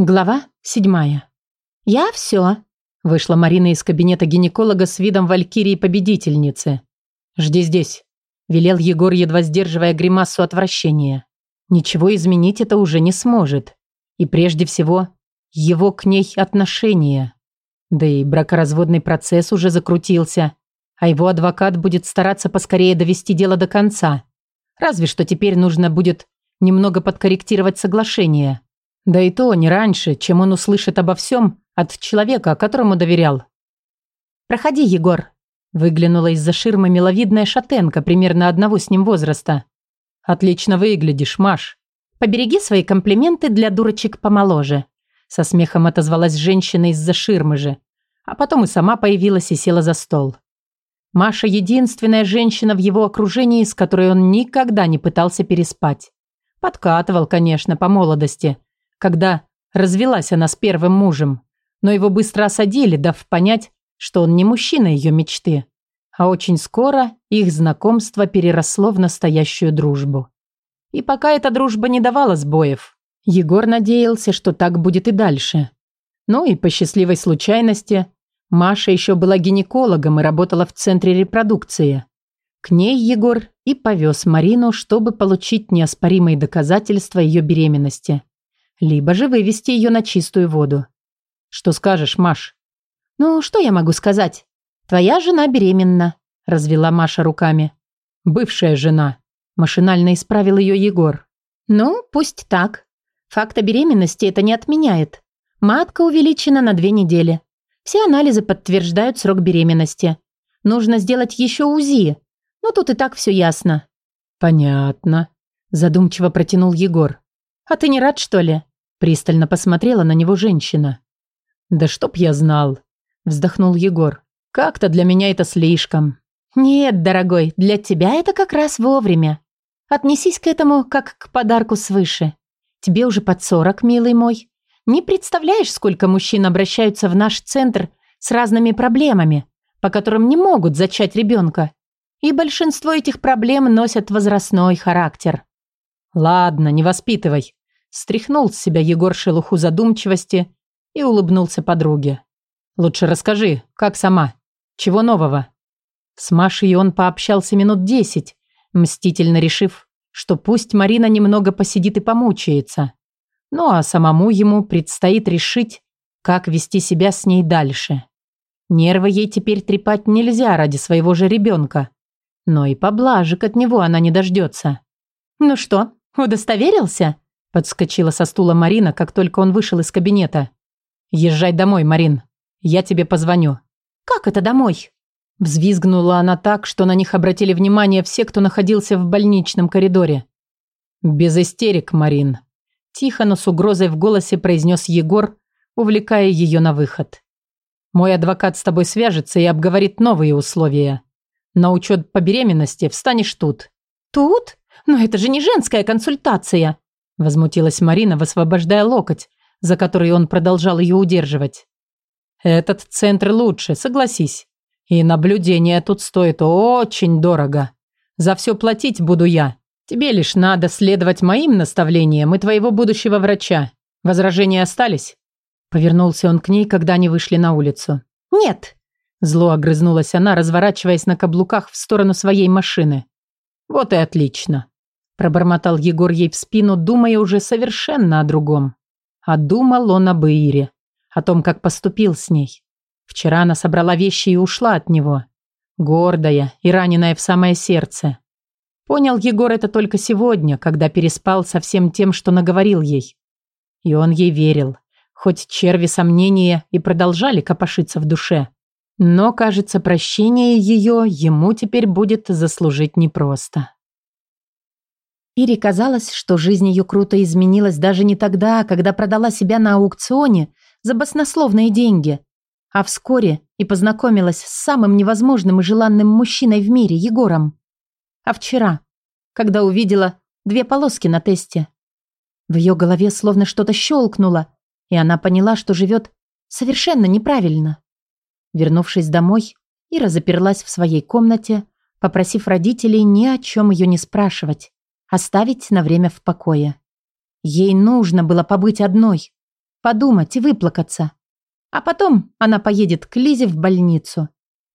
Глава седьмая. «Я все», – вышла Марина из кабинета гинеколога с видом валькирии-победительницы. «Жди здесь», – велел Егор, едва сдерживая гримасу отвращения. Ничего изменить это уже не сможет. И прежде всего, его к ней отношения. Да и бракоразводный процесс уже закрутился, а его адвокат будет стараться поскорее довести дело до конца. Разве что теперь нужно будет немного подкорректировать соглашение. Да и то не раньше, чем он услышит обо всем от человека, которому доверял. «Проходи, Егор», – выглянула из-за ширмы миловидная шатенка примерно одного с ним возраста. «Отлично выглядишь, Маш». «Побереги свои комплименты для дурочек помоложе», – со смехом отозвалась женщина из-за ширмы же, а потом и сама появилась и села за стол. Маша – единственная женщина в его окружении, с которой он никогда не пытался переспать. Подкатывал, конечно, по молодости – когда развелась она с первым мужем, но его быстро осадили, дав понять, что он не мужчина ее мечты. А очень скоро их знакомство переросло в настоящую дружбу. И пока эта дружба не давала сбоев, Егор надеялся, что так будет и дальше. Ну и по счастливой случайности Маша еще была гинекологом и работала в центре репродукции. К ней Егор и повез Марину, чтобы получить неоспоримые доказательства ее беременности либо же вывести ее на чистую воду. Что скажешь, Маш? Ну, что я могу сказать? Твоя жена беременна, развела Маша руками. Бывшая жена. Машинально исправил ее Егор. Ну, пусть так. Факта беременности это не отменяет. Матка увеличена на две недели. Все анализы подтверждают срок беременности. Нужно сделать еще УЗИ. Но тут и так все ясно. Понятно. Задумчиво протянул Егор. А ты не рад, что ли? Пристально посмотрела на него женщина. «Да чтоб я знал!» Вздохнул Егор. «Как-то для меня это слишком». «Нет, дорогой, для тебя это как раз вовремя. Отнесись к этому как к подарку свыше. Тебе уже под сорок, милый мой. Не представляешь, сколько мужчин обращаются в наш центр с разными проблемами, по которым не могут зачать ребенка. И большинство этих проблем носят возрастной характер». «Ладно, не воспитывай», Стряхнул с себя Егор шелуху задумчивости и улыбнулся подруге. «Лучше расскажи, как сама? Чего нового?» С Машей он пообщался минут десять, мстительно решив, что пусть Марина немного посидит и помучается. Ну а самому ему предстоит решить, как вести себя с ней дальше. Нервы ей теперь трепать нельзя ради своего же ребенка. Но и поблажек от него она не дождется. «Ну что, удостоверился?» Подскочила со стула Марина, как только он вышел из кабинета. «Езжай домой, Марин. Я тебе позвоню». «Как это домой?» Взвизгнула она так, что на них обратили внимание все, кто находился в больничном коридоре. «Без истерик, Марин», – тихо, но с угрозой в голосе произнес Егор, увлекая ее на выход. «Мой адвокат с тобой свяжется и обговорит новые условия. На учет по беременности встанешь тут». «Тут? Но это же не женская консультация!» Возмутилась Марина, высвобождая локоть, за который он продолжал ее удерживать. «Этот центр лучше, согласись. И наблюдение тут стоит очень дорого. За все платить буду я. Тебе лишь надо следовать моим наставлениям и твоего будущего врача. Возражения остались?» Повернулся он к ней, когда они вышли на улицу. «Нет!» Зло огрызнулась она, разворачиваясь на каблуках в сторону своей машины. «Вот и отлично. Пробормотал Егор ей в спину, думая уже совершенно о другом. А думал он об Ире, о том, как поступил с ней. Вчера она собрала вещи и ушла от него. Гордая и раненая в самое сердце. Понял Егор это только сегодня, когда переспал со всем тем, что наговорил ей. И он ей верил, хоть черви сомнения и продолжали копошиться в душе. Но, кажется, прощение ее ему теперь будет заслужить непросто. Ире казалось, что жизнь ее круто изменилась даже не тогда, когда продала себя на аукционе за баснословные деньги, а вскоре и познакомилась с самым невозможным и желанным мужчиной в мире, Егором. А вчера, когда увидела две полоски на тесте. В ее голове словно что-то щелкнуло, и она поняла, что живет совершенно неправильно. Вернувшись домой, Ира заперлась в своей комнате, попросив родителей ни о чем ее не спрашивать оставить на время в покое. Ей нужно было побыть одной. подумать и выплакаться. А потом она поедет к Лизе в больницу.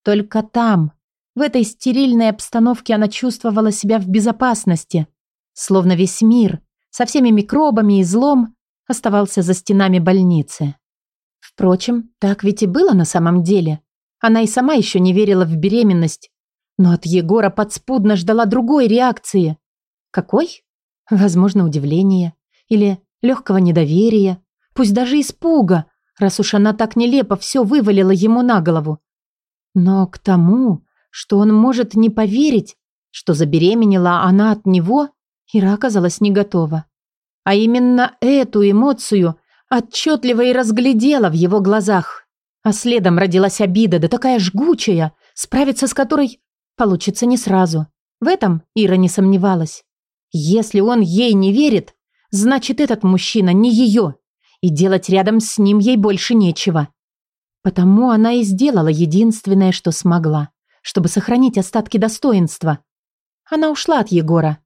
Только там, в этой стерильной обстановке она чувствовала себя в безопасности, словно весь мир со всеми микробами и злом оставался за стенами больницы. Впрочем, так ведь и было на самом деле. Она и сама еще не верила в беременность, но от Егора подспудно ждала другой реакции. Какой? Возможно, удивление или легкого недоверия, пусть даже испуга, раз уж она так нелепо все вывалила ему на голову. Но к тому, что он может не поверить, что забеременела она от него, Ира оказалась не готова. А именно эту эмоцию отчетливо и разглядела в его глазах. А следом родилась обида, да такая жгучая, справиться с которой получится не сразу. В этом Ира не сомневалась. Если он ей не верит, значит, этот мужчина не ее, и делать рядом с ним ей больше нечего. Потому она и сделала единственное, что смогла, чтобы сохранить остатки достоинства. Она ушла от Егора,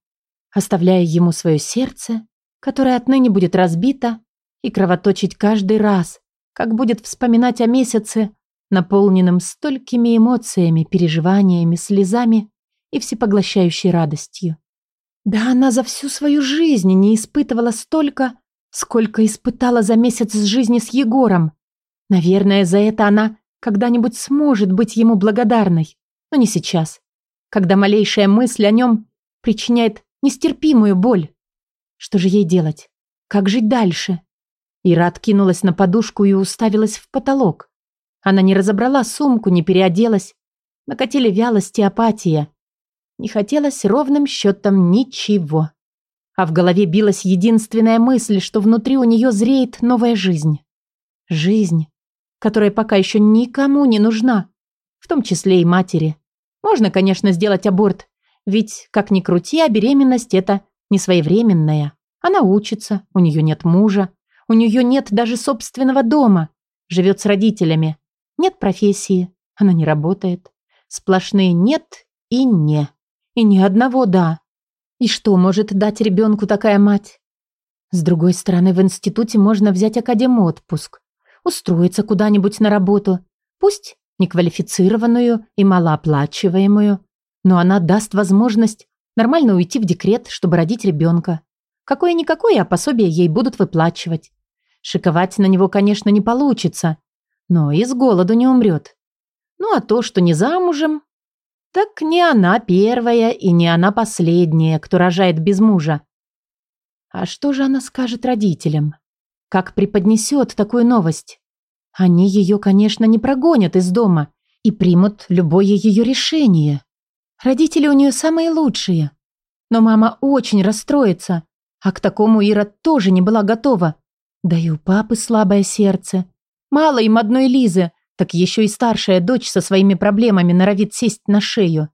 оставляя ему свое сердце, которое отныне будет разбито и кровоточить каждый раз, как будет вспоминать о месяце, наполненном столькими эмоциями, переживаниями, слезами и всепоглощающей радостью. Да она за всю свою жизнь не испытывала столько, сколько испытала за месяц жизни с Егором. Наверное, за это она когда-нибудь сможет быть ему благодарной, но не сейчас, когда малейшая мысль о нем причиняет нестерпимую боль. Что же ей делать? Как жить дальше? Ира откинулась на подушку и уставилась в потолок. Она не разобрала сумку, не переоделась. Накатили вялость и апатия. Не хотелось ровным счетом ничего. А в голове билась единственная мысль, что внутри у нее зреет новая жизнь. Жизнь, которая пока еще никому не нужна, в том числе и матери. Можно, конечно, сделать аборт, ведь, как ни крути, а беременность – это не своевременная. Она учится, у нее нет мужа, у нее нет даже собственного дома, живет с родителями. Нет профессии, она не работает. Сплошные «нет» и «не». И ни одного «да». И что может дать ребенку такая мать? С другой стороны, в институте можно взять академ-отпуск устроиться куда-нибудь на работу, пусть неквалифицированную и малооплачиваемую, но она даст возможность нормально уйти в декрет, чтобы родить ребенка. Какое-никакое, а пособие ей будут выплачивать. Шиковать на него, конечно, не получится, но и с голоду не умрет. Ну а то, что не замужем, так не она первая и не она последняя, кто рожает без мужа. А что же она скажет родителям? Как преподнесет такую новость? Они ее, конечно, не прогонят из дома и примут любое ее решение. Родители у нее самые лучшие. Но мама очень расстроится, а к такому Ира тоже не была готова. Да и у папы слабое сердце. Мало им одной Лизы, так еще и старшая дочь со своими проблемами норовит сесть на шею.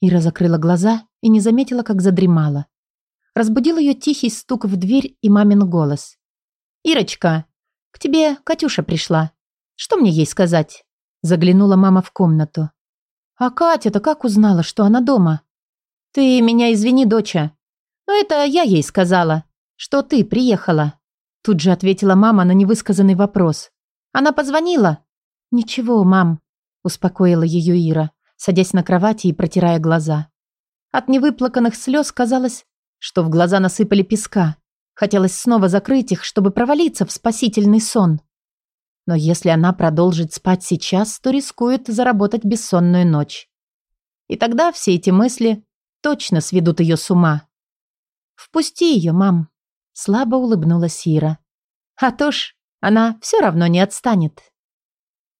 Ира закрыла глаза и не заметила, как задремала. Разбудил ее тихий стук в дверь и мамин голос. «Ирочка, к тебе Катюша пришла. Что мне ей сказать?» Заглянула мама в комнату. «А Катя-то как узнала, что она дома?» «Ты меня извини, доча. Но это я ей сказала, что ты приехала». Тут же ответила мама на невысказанный вопрос. «Она позвонила?» «Ничего, мам», – успокоила ее Ира, садясь на кровати и протирая глаза. От невыплаканных слез казалось, что в глаза насыпали песка. Хотелось снова закрыть их, чтобы провалиться в спасительный сон. Но если она продолжит спать сейчас, то рискует заработать бессонную ночь. И тогда все эти мысли точно сведут ее с ума. «Впусти ее, мам», — слабо улыбнулась Ира. «А то ж, она все равно не отстанет».